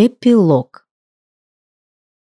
Эпилог.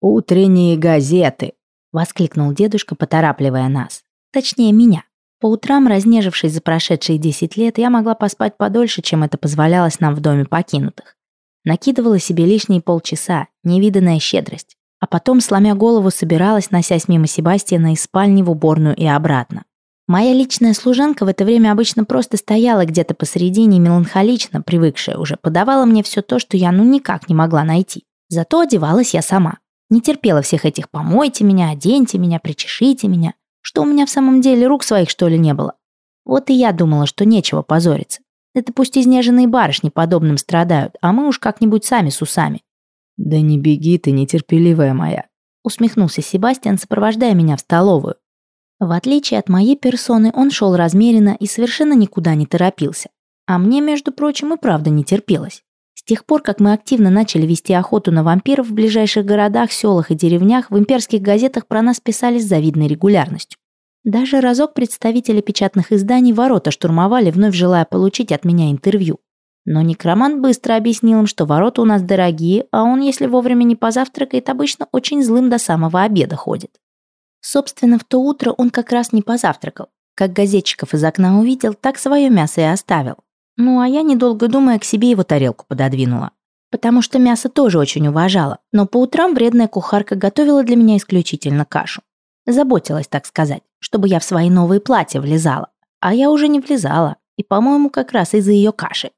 «Утренние газеты!» — воскликнул дедушка, поторапливая нас. Точнее, меня. По утрам, разнежившись за прошедшие 10 лет, я могла поспать подольше, чем это позволялось нам в доме покинутых. Накидывала себе лишние полчаса, невиданная щедрость. А потом, сломя голову, собиралась, носясь мимо Себастьяна из спальни в уборную и обратно. Моя личная служанка в это время обычно просто стояла где-то посередине меланхолично, привыкшая уже, подавала мне все то, что я ну никак не могла найти. Зато одевалась я сама. Не терпела всех этих «помойте меня, оденьте меня, причешите меня», что у меня в самом деле рук своих что ли не было. Вот и я думала, что нечего позориться. Это пусть изнеженные барышни подобным страдают, а мы уж как-нибудь сами с усами. «Да не беги ты, нетерпеливая моя», усмехнулся Себастьян, сопровождая меня в столовую. В отличие от моей персоны, он шел размеренно и совершенно никуда не торопился. А мне, между прочим, и правда не терпелось. С тех пор, как мы активно начали вести охоту на вампиров в ближайших городах, селах и деревнях, в имперских газетах про нас писали с завидной регулярностью. Даже разок представители печатных изданий ворота штурмовали, вновь желая получить от меня интервью. Но некромант быстро объяснил им, что ворота у нас дорогие, а он, если вовремя не позавтракает, обычно очень злым до самого обеда ходит. Собственно, в то утро он как раз не позавтракал. Как газетчиков из окна увидел, так свое мясо и оставил. Ну, а я, недолго думая, к себе его тарелку пододвинула. Потому что мясо тоже очень уважала, но по утрам вредная кухарка готовила для меня исключительно кашу. Заботилась, так сказать, чтобы я в свои новые платья влезала. А я уже не влезала, и, по-моему, как раз из-за ее каши.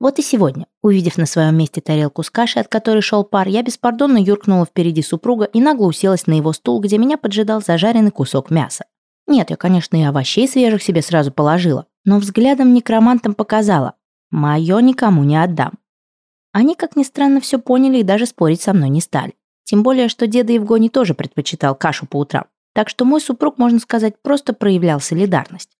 Вот и сегодня, увидев на своем месте тарелку с кашей, от которой шел пар, я беспардонно юркнула впереди супруга и нагло уселась на его стул, где меня поджидал зажаренный кусок мяса. Нет, я, конечно, и овощей свежих себе сразу положила, но взглядом некромантам показала. Мое никому не отдам. Они, как ни странно, все поняли и даже спорить со мной не стали. Тем более, что деда Евгоний тоже предпочитал кашу по утрам. Так что мой супруг, можно сказать, просто проявлял солидарность.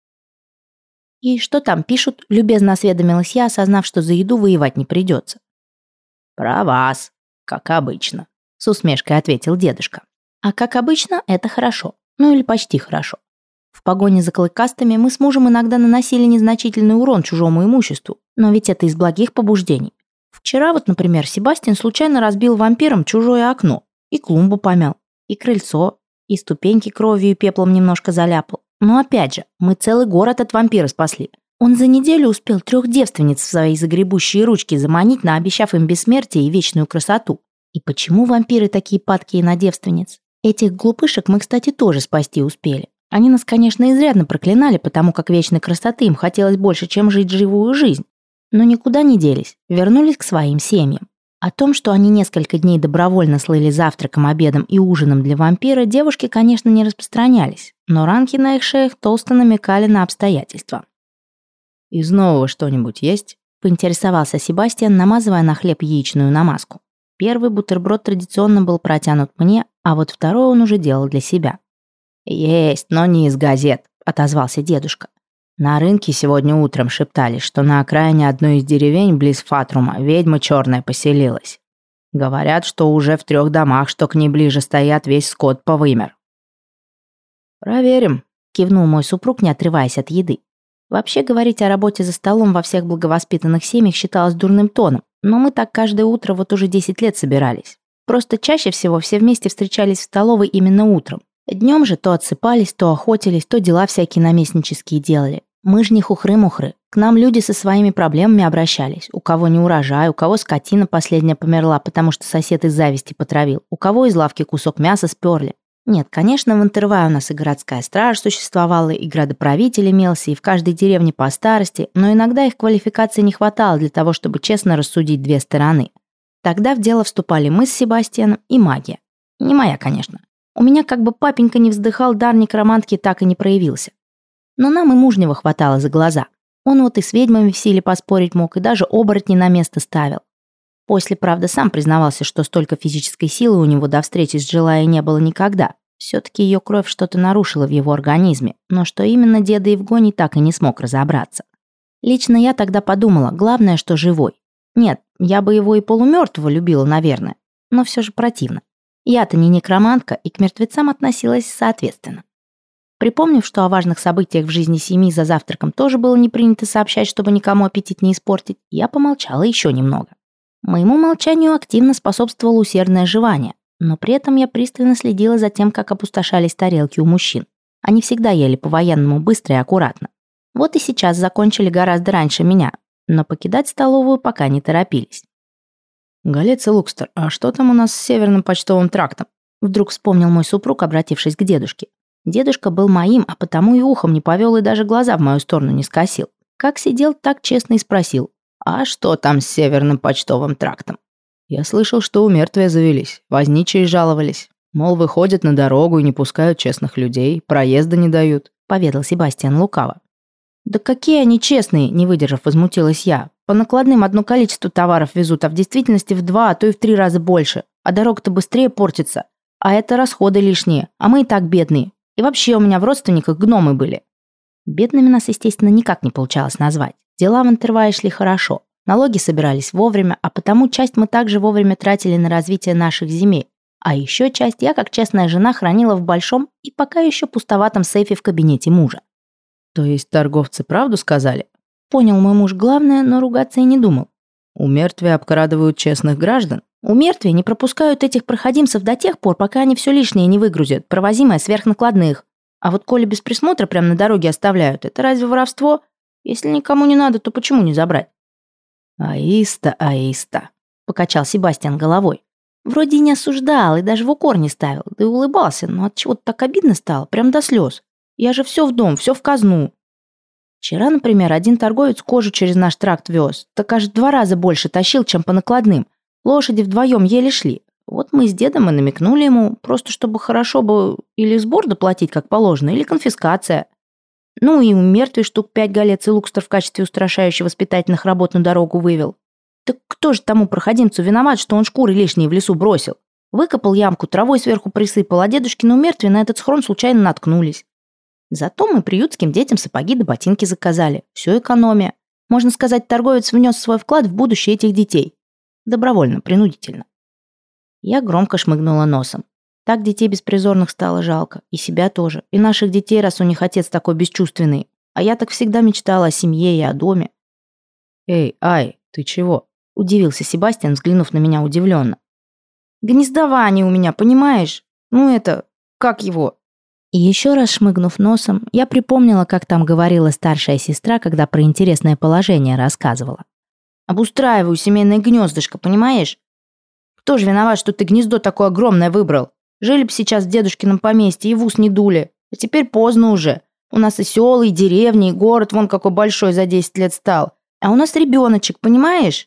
«И что там пишут?» – любезно осведомилась я, осознав, что за еду воевать не придется. «Про вас, как обычно», – с усмешкой ответил дедушка. «А как обычно, это хорошо. Ну или почти хорошо. В погоне за клыкастами мы с мужем иногда наносили незначительный урон чужому имуществу, но ведь это из благих побуждений. Вчера вот, например, Себастьян случайно разбил вампиром чужое окно, и клумбу помял, и крыльцо, и ступеньки кровью и пеплом немножко заляпал. Но опять же, мы целый город от вампира спасли. Он за неделю успел трех девственниц в свои загребущие ручки заманить, наобещав им бессмертие и вечную красоту. И почему вампиры такие падкие на девственниц? Этих глупышек мы, кстати, тоже спасти успели. Они нас, конечно, изрядно проклинали, потому как вечной красоты им хотелось больше, чем жить живую жизнь. Но никуда не делись, вернулись к своим семьям. О том, что они несколько дней добровольно слыли завтраком, обедом и ужином для вампира, девушки, конечно, не распространялись, но ранки на их шеях толсто намекали на обстоятельства. «Из нового что-нибудь есть?» – поинтересовался Себастьян, намазывая на хлеб яичную намазку. Первый бутерброд традиционно был протянут мне, а вот второй он уже делал для себя. «Есть, но не из газет», – отозвался дедушка. На рынке сегодня утром шептали, что на окраине одной из деревень близ Фатрума ведьма черная поселилась. Говорят, что уже в трех домах, что к ней ближе стоят, весь скот повымер. «Проверим», — кивнул мой супруг, не отрываясь от еды. Вообще говорить о работе за столом во всех благовоспитанных семьях считалось дурным тоном, но мы так каждое утро вот уже 10 лет собирались. Просто чаще всего все вместе встречались в столовой именно утром. Днем же то отсыпались, то охотились, то дела всякие наместнические делали. Мы ж не хухры-мухры. К нам люди со своими проблемами обращались. У кого не урожай, у кого скотина последняя померла, потому что сосед из зависти потравил, у кого из лавки кусок мяса сперли. Нет, конечно, в интервае у нас и городская стража существовала, и градоправитель имелся, и в каждой деревне по старости, но иногда их квалификации не хватало для того, чтобы честно рассудить две стороны. Тогда в дело вступали мы с Себастьяном и магия. Не моя, конечно. У меня как бы папенька не вздыхал, дар некромантки так и не проявился. Но нам и мужнего хватало за глаза. Он вот и с ведьмами в силе поспорить мог, и даже оборотни на место ставил. После, правда, сам признавался, что столько физической силы у него до встречи с Джилай не было никогда. Все-таки ее кровь что-то нарушила в его организме, но что именно деда Евгоний так и не смог разобраться. Лично я тогда подумала, главное, что живой. Нет, я бы его и полумертвого любила, наверное, но все же противно. Я-то не некромантка и к мертвецам относилась соответственно. Припомнив, что о важных событиях в жизни семьи за завтраком тоже было не принято сообщать, чтобы никому аппетит не испортить, я помолчала еще немного. Моему молчанию активно способствовало усердное жевание, но при этом я пристально следила за тем, как опустошались тарелки у мужчин. Они всегда ели по-военному быстро и аккуратно. Вот и сейчас закончили гораздо раньше меня, но покидать столовую пока не торопились. «Галец и Лукстер, а что там у нас с Северным почтовым трактом?» Вдруг вспомнил мой супруг, обратившись к дедушке. Дедушка был моим, а потому и ухом не повел и даже глаза в мою сторону не скосил. Как сидел, так честно и спросил. «А что там с Северным почтовым трактом?» Я слышал, что у мертвия завелись, возничие жаловались. Мол, выходят на дорогу и не пускают честных людей, проезда не дают, поведал Себастьян лукаво. «Да какие они честные!» – не выдержав, возмутилась я. «По накладным одно количество товаров везут, а в действительности в два, а то и в три раза больше. А дорога-то быстрее портится. А это расходы лишние, а мы и так бедные. И вообще у меня в родственниках гномы были». Бедными нас, естественно, никак не получалось назвать. Дела в интервае шли хорошо. Налоги собирались вовремя, а потому часть мы также вовремя тратили на развитие наших земель. А еще часть я, как честная жена, хранила в большом и пока еще пустоватом сейфе в кабинете мужа. То есть торговцы правду сказали? Понял мой муж главное, но ругаться и не думал. У мертвия обкрадывают честных граждан? У мертвия не пропускают этих проходимцев до тех пор, пока они все лишнее не выгрузят, провозимое сверхнакладных. А вот коли без присмотра прямо на дороге оставляют, это разве воровство? Если никому не надо, то почему не забрать? Аиста, аиста, покачал Себастьян головой. Вроде не осуждал, и даже в укор не ставил, да и улыбался, но от чего-то так обидно стало, прям до слез. Я же все в дом, все в казну. Вчера, например, один торговец кожу через наш тракт вез, так аж два раза больше тащил, чем по накладным. Лошади вдвоем еле шли. Вот мы с дедом и намекнули ему, просто чтобы хорошо бы или сбор доплатить, как положено, или конфискация. Ну и у мертвей штук пять галец и лукстер в качестве устрашающей воспитательных работ на дорогу вывел. Так кто же тому проходимцу виноват, что он шкуры лишние в лесу бросил? Выкопал ямку, травой сверху присыпал, а дедушкину мертве на этот схрон случайно наткнулись. Зато мы приютским детям сапоги да ботинки заказали. Все экономия. Можно сказать, торговец внес свой вклад в будущее этих детей. Добровольно, принудительно. Я громко шмыгнула носом. Так детей беспризорных стало жалко. И себя тоже. И наших детей, раз у них отец такой бесчувственный. А я так всегда мечтала о семье и о доме. «Эй, Ай, ты чего?» Удивился Себастьян, взглянув на меня удивленно. «Гнездование у меня, понимаешь? Ну это... Как его? И еще раз шмыгнув носом, я припомнила, как там говорила старшая сестра, когда про интересное положение рассказывала. «Обустраиваю семейное гнездышко, понимаешь? Кто же виноват, что ты гнездо такое огромное выбрал? Жили бы сейчас в дедушкином поместье и в ус не дули. А теперь поздно уже. У нас и села, и деревни, и город вон какой большой за 10 лет стал. А у нас ребеночек, понимаешь?»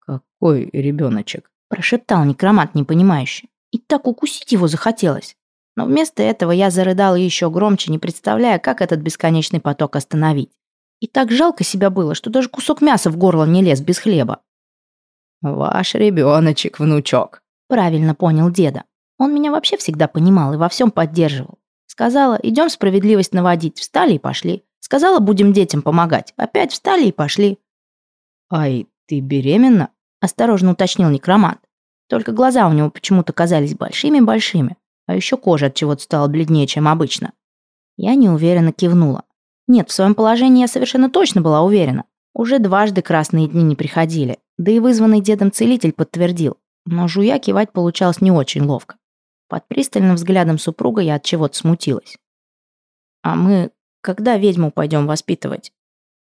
«Какой ребеночек?» прошептал некромант непонимающе. И так укусить его захотелось. Но вместо этого я зарыдала еще громче, не представляя, как этот бесконечный поток остановить. И так жалко себя было, что даже кусок мяса в горло не лез без хлеба. «Ваш ребеночек, внучок», — правильно понял деда. Он меня вообще всегда понимал и во всем поддерживал. Сказала, идем справедливость наводить, встали и пошли. Сказала, будем детям помогать. Опять встали и пошли. «Ай, ты беременна?» – осторожно уточнил некромант. Только глаза у него почему-то казались большими-большими. А еще кожа от чего-то стала бледнее, чем обычно. Я неуверенно кивнула. Нет, в своем положении я совершенно точно была уверена. Уже дважды красные дни не приходили. Да и вызванный дедом целитель подтвердил. Но жуя кивать получалось не очень ловко. Под пристальным взглядом супруга я от чего-то смутилась. «А мы когда ведьму пойдем воспитывать?»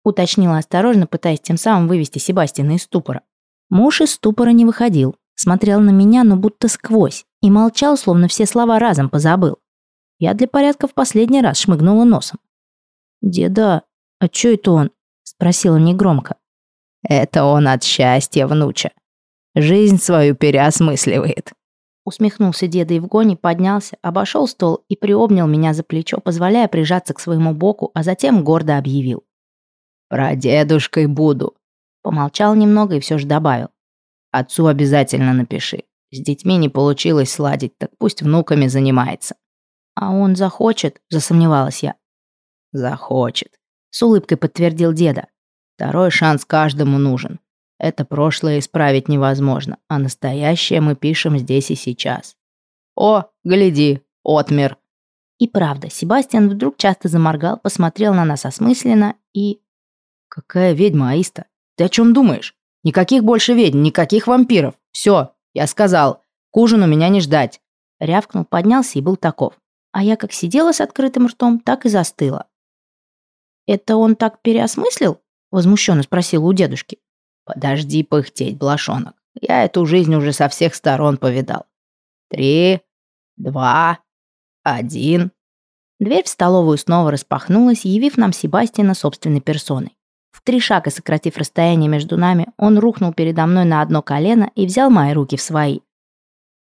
Уточнила осторожно, пытаясь тем самым вывести Себастьяна из ступора. Муж из ступора не выходил. Смотрел на меня, но будто сквозь и молчал, словно все слова разом позабыл. Я для порядка в последний раз шмыгнула носом. «Деда, а чё это он?» — спросила негромко. «Это он от счастья, внуча. Жизнь свою переосмысливает». Усмехнулся деда Евгоний, поднялся, обошел стол и приобнял меня за плечо, позволяя прижаться к своему боку, а затем гордо объявил. «Про дедушкой буду». Помолчал немного и все же добавил. «Отцу обязательно напиши. С детьми не получилось сладить, так пусть внуками занимается. А он захочет, засомневалась я. Захочет, с улыбкой подтвердил деда. Второй шанс каждому нужен. Это прошлое исправить невозможно, а настоящее мы пишем здесь и сейчас. О, гляди, отмер. И правда, Себастьян вдруг часто заморгал, посмотрел на нас осмысленно и... Какая ведьма, Аиста? Ты о чем думаешь? Никаких больше ведьм, никаких вампиров. Все, я сказал, к ужину меня не ждать. Рявкнул, поднялся и был таков. А я как сидела с открытым ртом, так и застыла. «Это он так переосмыслил?» Возмущенно спросила у дедушки. «Подожди пыхтеть, блошонок. Я эту жизнь уже со всех сторон повидал. Три, два, один». Дверь в столовую снова распахнулась, явив нам Себастьяна собственной персоной. В три шага сократив расстояние между нами, он рухнул передо мной на одно колено и взял мои руки в свои.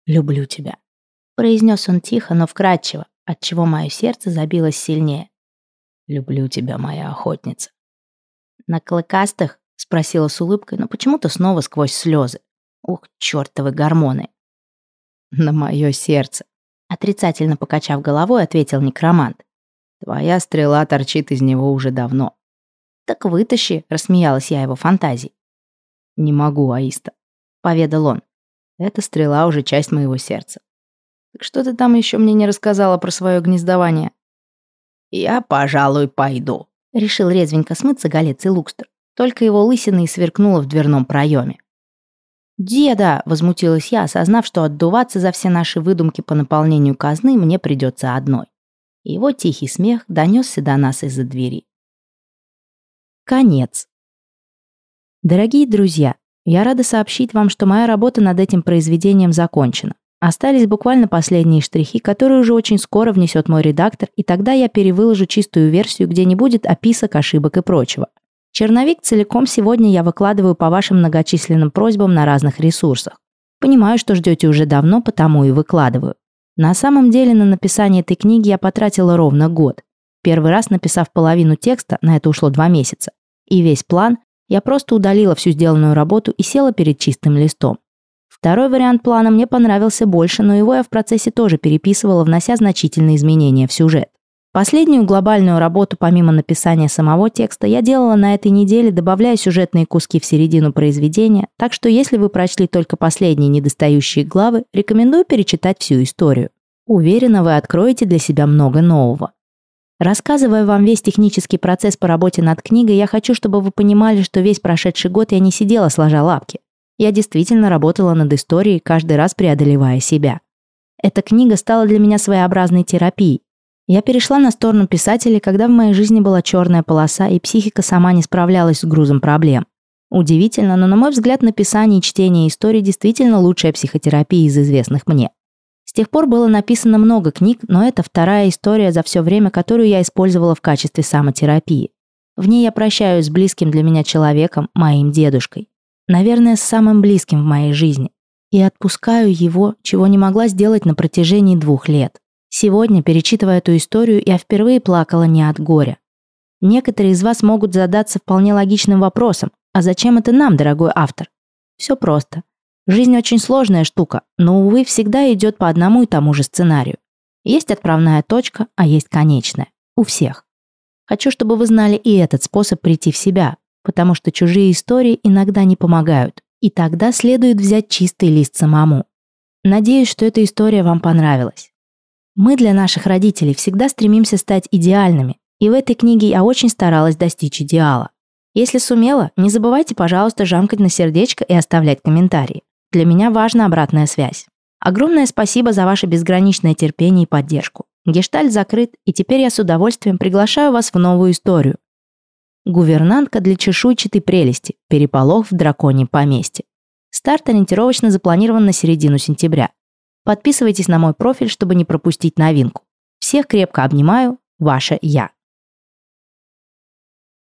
«Люблю тебя», — произнес он тихо, но вкрадчиво, отчего мое сердце забилось сильнее. «Люблю тебя, моя охотница». «На клыкастых?» — спросила с улыбкой, но почему-то снова сквозь слезы. Ух, чертовы гормоны. «На мое сердце», — отрицательно покачав головой, ответил некромант. «Твоя стрела торчит из него уже давно». «Так вытащи», — рассмеялась я его фантазии. «Не могу, Аиста», — поведал он. «Эта стрела уже часть моего сердца. Так что ты там еще мне не рассказала про свое гнездование?» «Я, пожалуй, пойду», — решил резвенько смыться Галец и Лукстер. Только его лысина и сверкнула в дверном проеме. «Деда!» — возмутилась я, осознав, что отдуваться за все наши выдумки по наполнению казны мне придется одной. Его тихий смех донесся до нас из-за двери. Конец. Дорогие друзья, я рада сообщить вам, что моя работа над этим произведением закончена. Остались буквально последние штрихи, которые уже очень скоро внесет мой редактор, и тогда я перевыложу чистую версию, где не будет описок, ошибок и прочего. Черновик целиком сегодня я выкладываю по вашим многочисленным просьбам на разных ресурсах. Понимаю, что ждете уже давно, потому и выкладываю. На самом деле на написание этой книги я потратила ровно год. Первый раз, написав половину текста, на это ушло два месяца. И весь план, я просто удалила всю сделанную работу и села перед чистым листом. Второй вариант плана мне понравился больше, но его я в процессе тоже переписывала, внося значительные изменения в сюжет. Последнюю глобальную работу, помимо написания самого текста, я делала на этой неделе, добавляя сюжетные куски в середину произведения, так что если вы прочли только последние недостающие главы, рекомендую перечитать всю историю. Уверена, вы откроете для себя много нового. Рассказывая вам весь технический процесс по работе над книгой, я хочу, чтобы вы понимали, что весь прошедший год я не сидела сложа лапки. Я действительно работала над историей, каждый раз преодолевая себя. Эта книга стала для меня своеобразной терапией. Я перешла на сторону писателей, когда в моей жизни была черная полоса, и психика сама не справлялась с грузом проблем. Удивительно, но на мой взгляд, написание и чтение истории действительно лучшая психотерапия из известных мне. С тех пор было написано много книг, но это вторая история за все время, которую я использовала в качестве самотерапии. В ней я прощаюсь с близким для меня человеком, моим дедушкой. Наверное, самым близким в моей жизни. И отпускаю его, чего не могла сделать на протяжении двух лет. Сегодня, перечитывая эту историю, я впервые плакала не от горя. Некоторые из вас могут задаться вполне логичным вопросом, а зачем это нам, дорогой автор? Все просто. Жизнь очень сложная штука, но, увы, всегда идет по одному и тому же сценарию. Есть отправная точка, а есть конечная. У всех. Хочу, чтобы вы знали и этот способ прийти в себя, потому что чужие истории иногда не помогают, и тогда следует взять чистый лист самому. Надеюсь, что эта история вам понравилась. Мы для наших родителей всегда стремимся стать идеальными, и в этой книге я очень старалась достичь идеала. Если сумела, не забывайте, пожалуйста, жамкать на сердечко и оставлять комментарии. Для меня важна обратная связь. Огромное спасибо за ваше безграничное терпение и поддержку. Гештальт закрыт, и теперь я с удовольствием приглашаю вас в новую историю. Гувернантка для чешуйчатой прелести. Переполох в драконьем поместье. Старт ориентировочно запланирован на середину сентября. Подписывайтесь на мой профиль, чтобы не пропустить новинку. Всех крепко обнимаю. Ваша Я.